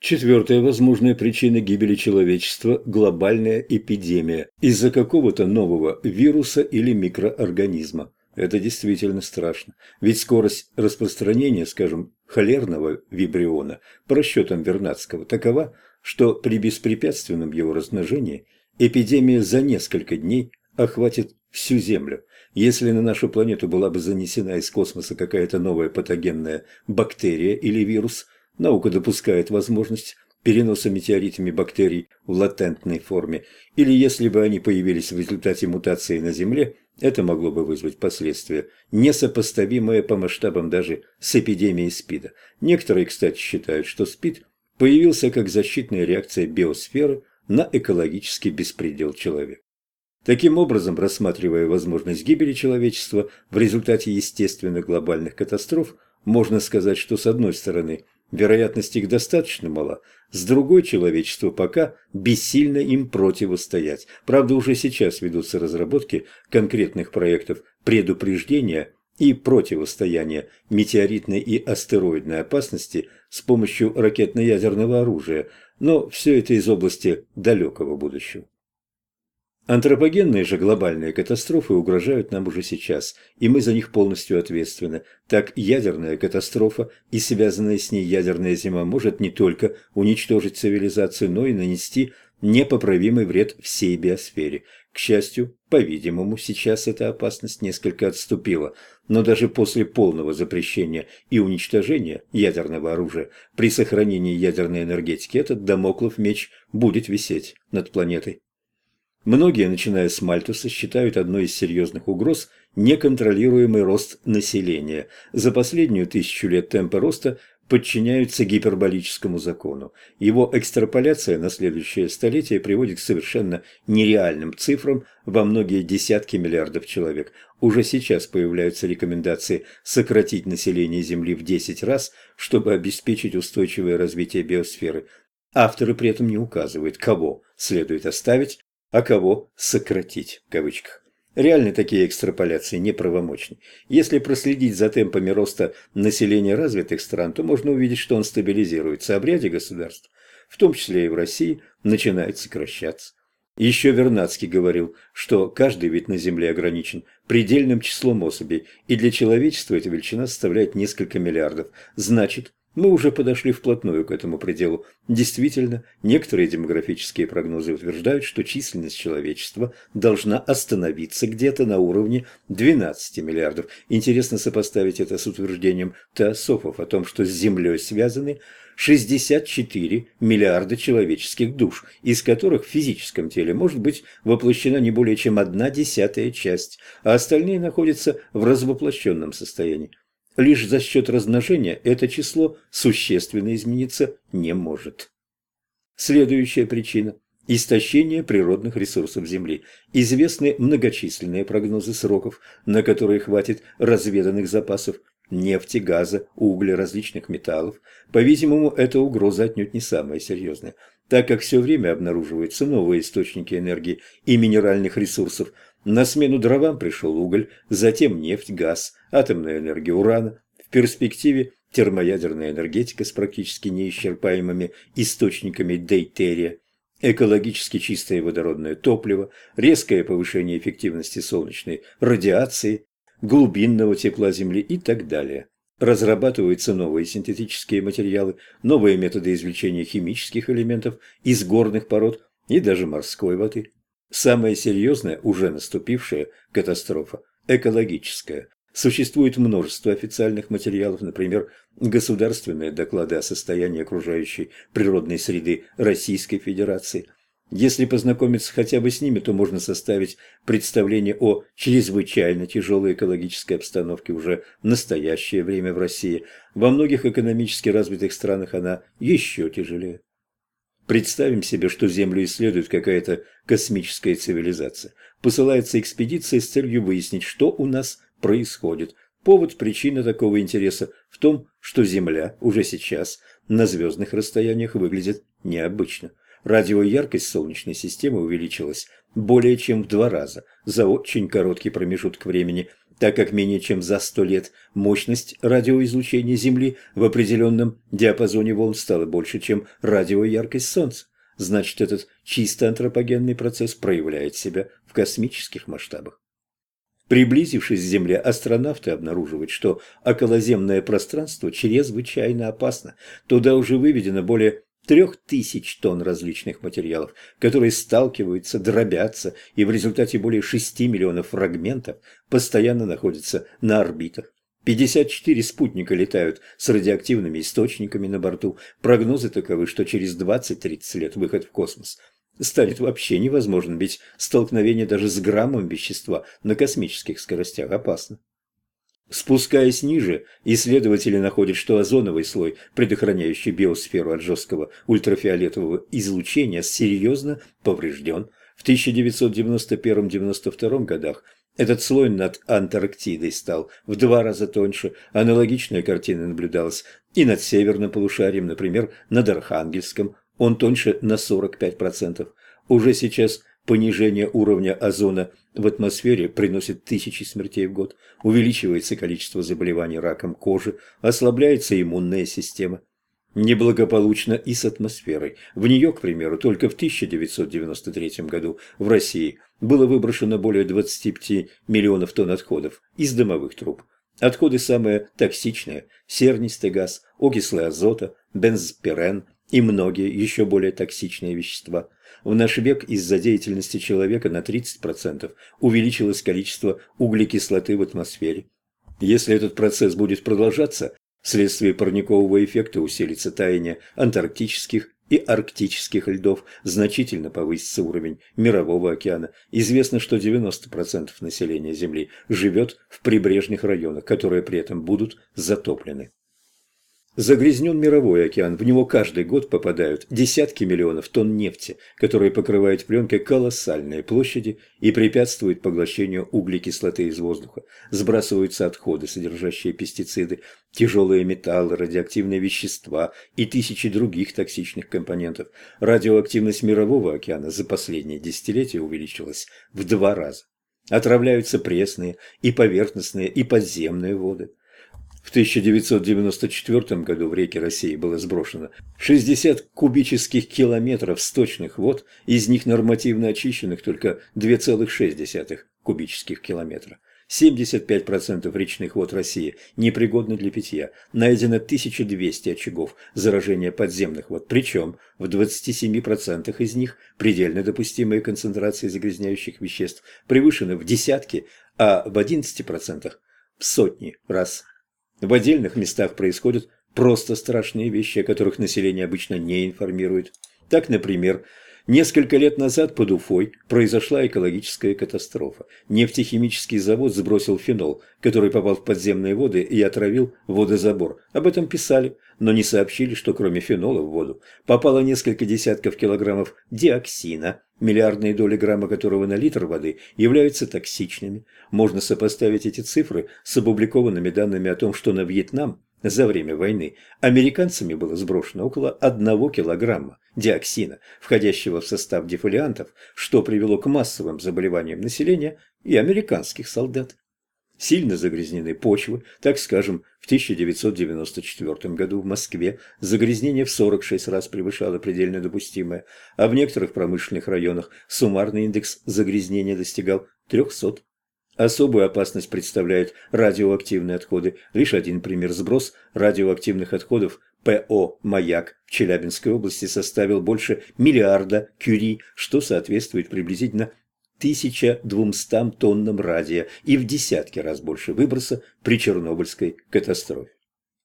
Четвертая возможная причина гибели человечества – глобальная эпидемия из-за какого-то нового вируса или микроорганизма. Это действительно страшно, ведь скорость распространения, скажем, холерного вибриона по расчетам Вернадского такова, что при беспрепятственном его размножении эпидемия за несколько дней охватит всю Землю. Если на нашу планету была бы занесена из космоса какая-то новая патогенная бактерия или вирус – Наука допускает возможность переноса метеоритами бактерий в латентной форме, или если бы они появились в результате мутации на Земле, это могло бы вызвать последствия, несопоставимые по масштабам даже с эпидемией СПИДа. Некоторые, кстати, считают, что СПИД появился как защитная реакция биосферы на экологический беспредел человека. Таким образом, рассматривая возможность гибели человечества в результате естественных глобальных катастроф, можно сказать, что с одной стороны – Вероятность их достаточно мала. С другой человечество пока бессильно им противостоять. Правда, уже сейчас ведутся разработки конкретных проектов предупреждения и противостояния метеоритной и астероидной опасности с помощью ракетно-ядерного оружия, но все это из области далекого будущего. Антропогенные же глобальные катастрофы угрожают нам уже сейчас, и мы за них полностью ответственны. Так ядерная катастрофа и связанная с ней ядерная зима может не только уничтожить цивилизацию, но и нанести непоправимый вред всей биосфере. К счастью, по-видимому, сейчас эта опасность несколько отступила, но даже после полного запрещения и уничтожения ядерного оружия при сохранении ядерной энергетики этот домоклов меч будет висеть над планетой. Многие, начиная с Мальтуса, считают одной из серьезных угроз неконтролируемый рост населения. За последнюю тысячу лет темпы роста подчиняются гиперболическому закону. Его экстраполяция на следующее столетие приводит к совершенно нереальным цифрам во многие десятки миллиардов человек. Уже сейчас появляются рекомендации сократить население Земли в 10 раз, чтобы обеспечить устойчивое развитие биосферы. Авторы при этом не указывают, кого следует оставить а кого «сократить» в кавычках. Реально такие экстраполяции неправомочны. Если проследить за темпами роста населения развитых стран, то можно увидеть, что он стабилизируется, а в ряде государств, в том числе и в России, начинает сокращаться. Еще Вернадский говорил, что каждый вид на Земле ограничен предельным числом особей, и для человечества эта величина составляет несколько миллиардов. Значит, мы уже подошли вплотную к этому пределу. Действительно, некоторые демографические прогнозы утверждают, что численность человечества должна остановиться где-то на уровне 12 миллиардов. Интересно сопоставить это с утверждением теософов о том, что с Землей связаны 64 миллиарда человеческих душ, из которых в физическом теле может быть воплощена не более чем одна десятая часть, а остальные находятся в развоплощенном состоянии. Лишь за счет размножения это число существенно измениться не может. Следующая причина – истощение природных ресурсов Земли. Известны многочисленные прогнозы сроков, на которые хватит разведанных запасов нефти, газа, угля, различных металлов. По-видимому, эта угроза отнюдь не самая серьезная, так как все время обнаруживаются новые источники энергии и минеральных ресурсов – на смену дровам пришел уголь, затем нефть, газ, атомная энергия урана. В перспективе термоядерная энергетика с практически неисчерпаемыми источниками дейтерия, экологически чистое водородное топливо, резкое повышение эффективности солнечной радиации, глубинного тепла Земли и так далее. Разрабатываются новые синтетические материалы, новые методы извлечения химических элементов из горных пород и даже морской воды. Самая серьезная, уже наступившая катастрофа – экологическая. Существует множество официальных материалов, например, государственные доклады о состоянии окружающей природной среды Российской Федерации. Если познакомиться хотя бы с ними, то можно составить представление о чрезвычайно тяжелой экологической обстановке уже в настоящее время в России. Во многих экономически развитых странах она еще тяжелее. Представим себе, что Землю исследует какая-то космическая цивилизация. Посылается экспедиция с целью выяснить, что у нас происходит. Повод, причина такого интереса в том, что Земля уже сейчас на звездных расстояниях выглядит необычно. Радиояркость Солнечной системы увеличилась более чем в два раза за очень короткий промежуток времени. так как менее чем за сто лет мощность радиоизлучения Земли в определенном диапазоне волн стала больше, чем радиояркость Солнца. Значит, этот чисто антропогенный процесс проявляет себя в космических масштабах. Приблизившись к Земле, астронавты обнаруживают, что околоземное пространство чрезвычайно опасно. Туда уже выведено более трех тысяч тонн различных материалов, которые сталкиваются, дробятся и в результате более шести миллионов фрагментов постоянно находятся на орбитах. 54 спутника летают с радиоактивными источниками на борту. Прогнозы таковы, что через 20-30 лет выход в космос станет вообще невозможным, ведь столкновение даже с граммом вещества на космических скоростях опасно. Спускаясь ниже, исследователи находят, что озоновый слой, предохраняющий биосферу от жесткого ультрафиолетового излучения, серьезно поврежден. В 1991-1992 годах этот слой над Антарктидой стал в два раза тоньше. Аналогичная картина наблюдалась и над северным полушарием, например, над Архангельском. Он тоньше на 45%. Уже сейчас Понижение уровня озона в атмосфере приносит тысячи смертей в год, увеличивается количество заболеваний раком кожи, ослабляется иммунная система. Неблагополучно и с атмосферой. В нее, к примеру, только в 1993 году в России было выброшено более 25 миллионов тонн отходов из дымовых труб. Отходы самые токсичные – сернистый газ, окислы азота, бензпирен и многие еще более токсичные вещества – в наш век из-за деятельности человека на 30% увеличилось количество углекислоты в атмосфере. Если этот процесс будет продолжаться, вследствие парникового эффекта усилится таяние антарктических и арктических льдов, значительно повысится уровень мирового океана. Известно, что 90% населения Земли живет в прибрежных районах, которые при этом будут затоплены. Загрязнен мировой океан, в него каждый год попадают десятки миллионов тонн нефти, которые покрывают пленкой колоссальные площади и препятствуют поглощению углекислоты из воздуха. Сбрасываются отходы, содержащие пестициды, тяжелые металлы, радиоактивные вещества и тысячи других токсичных компонентов. Радиоактивность мирового океана за последние десятилетия увеличилась в два раза. Отравляются пресные и поверхностные и подземные воды. В 1994 году в реки России было сброшено 60 кубических километров сточных вод, из них нормативно очищенных только 2,6 кубических километра. 75% речных вод России непригодны для питья. Найдено 1200 очагов заражения подземных вод, причем в 27% из них предельно допустимые концентрации загрязняющих веществ превышены в десятки, а в 11% в сотни раз. В отдельных местах происходят просто страшные вещи, о которых население обычно не информирует. Так, например, несколько лет назад под Уфой произошла экологическая катастрофа. Нефтехимический завод сбросил фенол, который попал в подземные воды и отравил водозабор. Об этом писали, но не сообщили, что кроме фенола в воду попало несколько десятков килограммов диоксина, миллиардные доли грамма которого на литр воды являются токсичными. Можно сопоставить эти цифры с опубликованными данными о том, что на Вьетнам за время войны американцами было сброшено около одного килограмма диоксина, входящего в состав дефолиантов, что привело к массовым заболеваниям населения и американских солдат. Сильно загрязнены почвы, так скажем, в 1994 году в Москве загрязнение в 46 раз превышало предельно допустимое, а в некоторых промышленных районах суммарный индекс загрязнения достигал 300. Особую опасность представляют радиоактивные отходы. Лишь один пример сброс радиоактивных отходов ПО «Маяк» в Челябинской области составил больше миллиарда кюри, что соответствует приблизительно 1200 тоннам радия и в десятки раз больше выброса при Чернобыльской катастрофе.